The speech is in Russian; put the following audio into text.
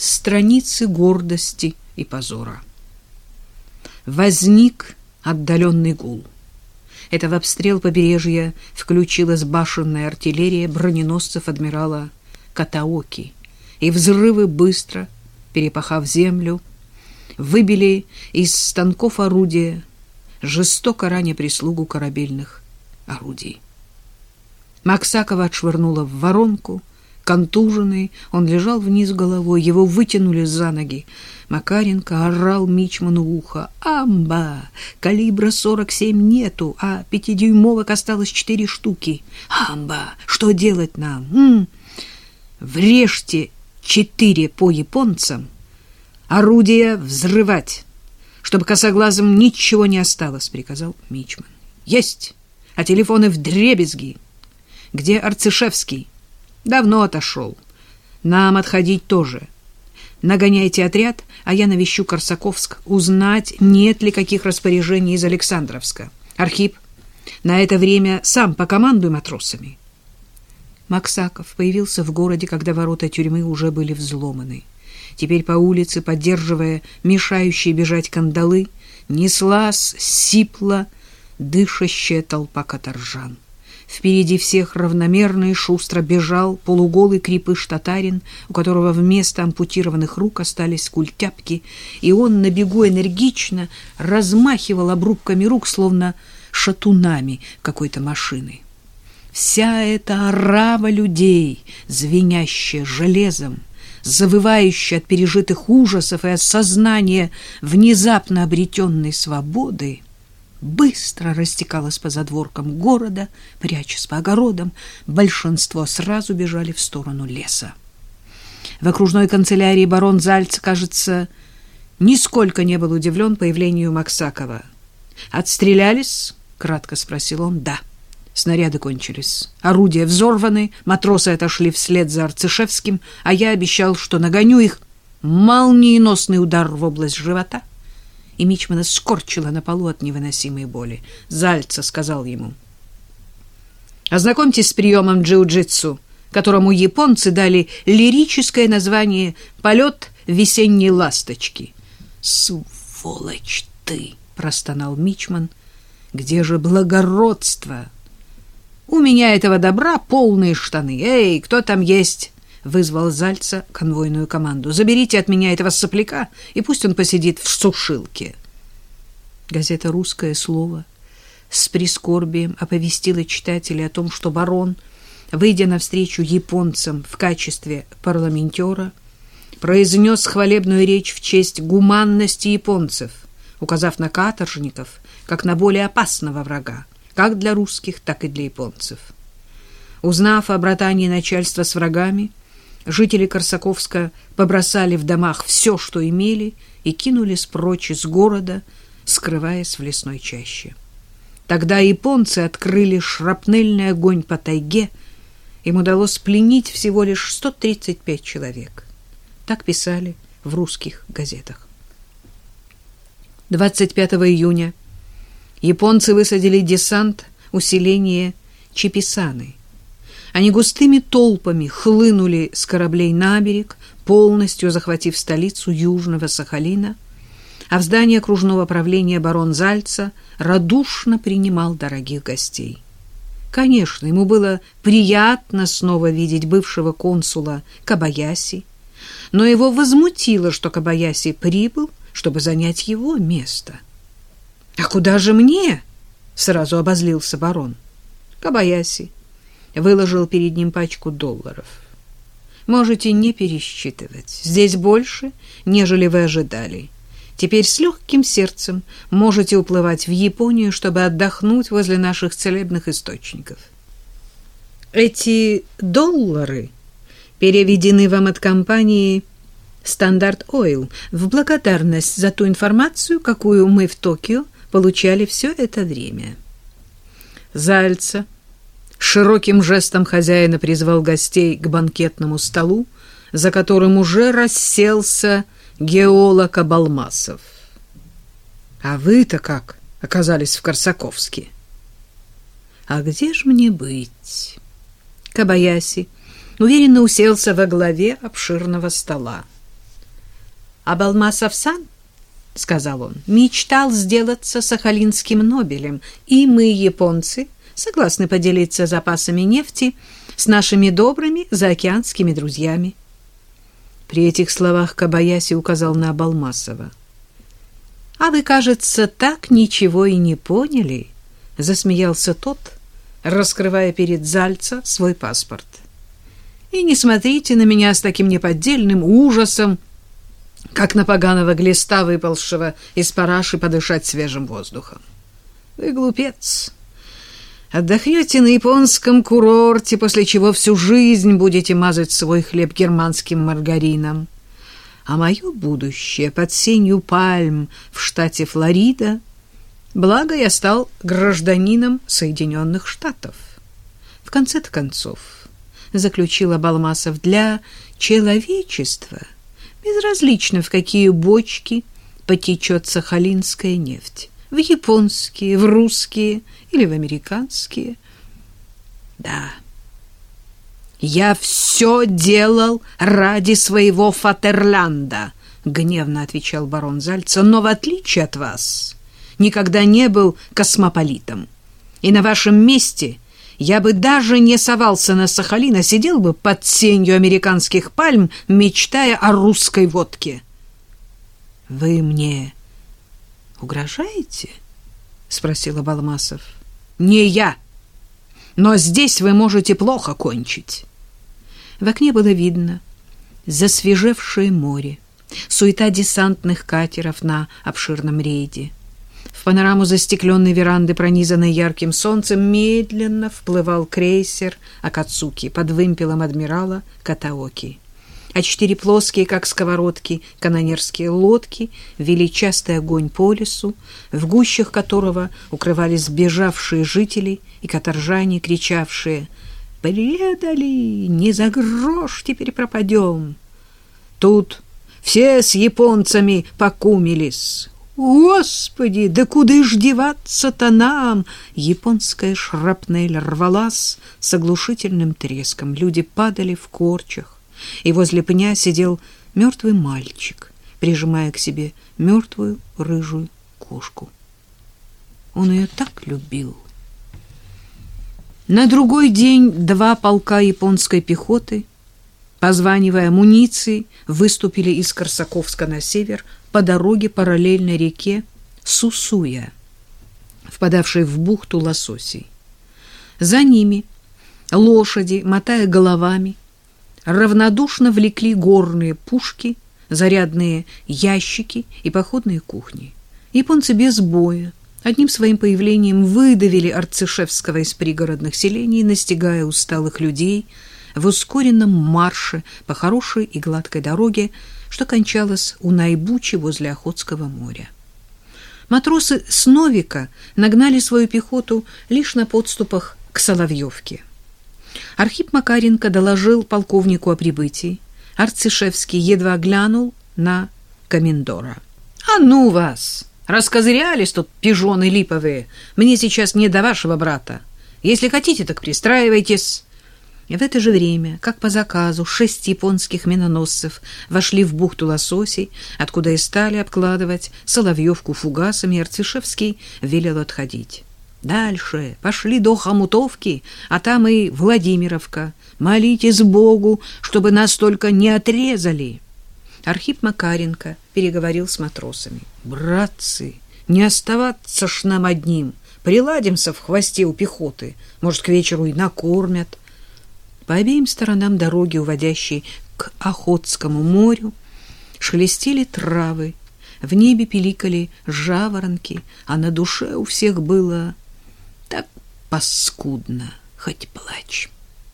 страницы гордости и позора. Возник отдаленный гул. Это в обстрел побережья включилась башенная артиллерия броненосцев адмирала Катаоки, и взрывы быстро, перепахав землю, выбили из станков орудия, жестоко раня прислугу корабельных орудий. Максакова отшвырнула в воронку, контуженный, он лежал вниз головой, его вытянули за ноги. Макаренко орал Мичману ухо. «Амба! Калибра 47 нету, а пятидюймовок осталось четыре штуки. Амба! Что делать нам? М? Врежьте четыре по японцам, орудия взрывать, чтобы косоглазым ничего не осталось», — приказал Мичман. «Есть! А телефоны в дребезги!» Где Арцишевский? Давно отошел. Нам отходить тоже. Нагоняйте отряд, а я навещу Корсаковск, узнать, нет ли каких распоряжений из Александровска. Архип, на это время сам покомандуй матросами. Максаков появился в городе, когда ворота тюрьмы уже были взломаны. Теперь по улице, поддерживая мешающие бежать кандалы, неслась, сипла, дышащая толпа каторжан. Впереди всех равномерно и шустро бежал полуголый крепыш-татарин, у которого вместо ампутированных рук остались культяпки, и он на бегу энергично размахивал обрубками рук, словно шатунами какой-то машины. Вся эта орава людей, звенящая железом, завывающая от пережитых ужасов и от сознания внезапно обретенной свободы, быстро растекалась по задворкам города, прячась по огородам. Большинство сразу бежали в сторону леса. В окружной канцелярии барон Зальц, кажется, нисколько не был удивлен появлению Максакова. «Отстрелялись?» — кратко спросил он. «Да». Снаряды кончились. Орудия взорваны, матросы отошли вслед за Арцишевским, а я обещал, что нагоню их. Молниеносный удар в область живота — и Мичмана скорчила на полу от невыносимой боли. Зальца сказал ему. «Ознакомьтесь с приемом джиу-джитсу, которому японцы дали лирическое название «Полет весенней ласточки». «Сволочь ты!» — простонал Мичман. «Где же благородство?» «У меня этого добра полные штаны. Эй, кто там есть?» Вызвал Зальца конвойную команду. «Заберите от меня этого сопляка, и пусть он посидит в сушилке». Газета «Русское слово» с прискорбием оповестила читателей о том, что барон, выйдя навстречу японцам в качестве парламентера, произнес хвалебную речь в честь гуманности японцев, указав на каторжников как на более опасного врага, как для русских, так и для японцев. Узнав о братании начальства с врагами, Жители Корсаковска побросали в домах все, что имели, и кинулись прочь из города, скрываясь в лесной чаще. Тогда японцы открыли шрапнельный огонь по тайге. Им удалось пленить всего лишь 135 человек. Так писали в русских газетах. 25 июня японцы высадили десант усиления Чеписаны – они густыми толпами хлынули с кораблей на берег, полностью захватив столицу Южного Сахалина, а в здании окружного правления барон Зальца радушно принимал дорогих гостей. Конечно, ему было приятно снова видеть бывшего консула Кабаяси, но его возмутило, что Кабаяси прибыл, чтобы занять его место. «А куда же мне?» — сразу обозлился барон. Кабаяси выложил перед ним пачку долларов. Можете не пересчитывать. Здесь больше, нежели вы ожидали. Теперь с легким сердцем можете уплывать в Японию, чтобы отдохнуть возле наших целебных источников. Эти доллары переведены вам от компании Standard Oil в благодарность за ту информацию, какую мы в Токио получали все это время. Зальца широким жестом хозяина призвал гостей к банкетному столу, за которым уже расселся геолог Абалмасов. А вы-то как оказались в Корсаковске? А где ж мне быть? Кабаяси уверенно уселся во главе обширного стола. Абалмасов-сан, — сказал он, — мечтал сделаться сахалинским Нобелем, и мы, японцы, согласны поделиться запасами нефти с нашими добрыми заокеанскими друзьями. При этих словах Кабаяси указал на Абалмасова. — А вы, кажется, так ничего и не поняли, — засмеялся тот, раскрывая перед Зальца свой паспорт. — И не смотрите на меня с таким неподдельным ужасом, — как на поганого глиста, выползшего из параши подышать свежим воздухом. Вы глупец. Отдохнете на японском курорте, после чего всю жизнь будете мазать свой хлеб германским маргарином. А мое будущее под сенью пальм в штате Флорида. Благо я стал гражданином Соединенных Штатов. В конце-то концов, заключила Балмасов, для человечества — Безразлично, в какие бочки потечет сахалинская нефть. В японские, в русские или в американские. Да, я все делал ради своего Фатерлянда, гневно отвечал барон Зальца, но в отличие от вас никогда не был космополитом. И на вашем месте – я бы даже не совался на Сахалин, а сидел бы под сенью американских пальм, мечтая о русской водке. — Вы мне угрожаете? — спросила Балмасов. — Не я. Но здесь вы можете плохо кончить. В окне было видно засвежевшее море, суета десантных катеров на обширном рейде — в панораму застекленной веранды, пронизанной ярким солнцем, медленно вплывал крейсер Акацуки под вымпелом адмирала Катаоки. А четыре плоские, как сковородки, канонерские лодки вели частый огонь по лесу, в гущах которого укрывались сбежавшие жители и каторжане, кричавшие «Предали! Не за грош теперь пропадем!» Тут все с японцами покумились. Господи, да куда ж деваться-то нам? Японская шрапнель рвалась с оглушительным треском. Люди падали в корчах, и возле пня сидел мертвый мальчик, прижимая к себе мертвую рыжую кошку. Он ее так любил. На другой день два полка японской пехоты, позванивая амуниции, выступили из Корсаковска на север по дороге параллельно реке Сусуя, впадавшей в бухту лососей. За ними лошади, мотая головами, равнодушно влекли горные пушки, зарядные ящики и походные кухни. Японцы без боя одним своим появлением выдавили Арцишевского из пригородных селений, настигая усталых людей в ускоренном марше по хорошей и гладкой дороге, что кончалось у Найбучи возле Охотского моря. Матросы с Новика нагнали свою пехоту лишь на подступах к Соловьевке. Архип Макаренко доложил полковнику о прибытии. Арцишевский едва глянул на комендора. «А ну вас! Раскозырялись тут пижоны липовые. Мне сейчас не до вашего брата. Если хотите, так пристраивайтесь». В это же время, как по заказу, шесть японских миноносцев вошли в бухту лососей, откуда и стали обкладывать Соловьевку фугасами, и Арцишевский велел отходить. Дальше пошли до Хомутовки, а там и Владимировка. Молитесь Богу, чтобы нас только не отрезали. Архип Макаренко переговорил с матросами. «Братцы, не оставаться ж нам одним. Приладимся в хвосте у пехоты. Может, к вечеру и накормят». По обеим сторонам дороги, уводящей к Охотскому морю, шелестели травы, в небе пиликали жаворонки, а на душе у всех было паскудно, хоть плачь.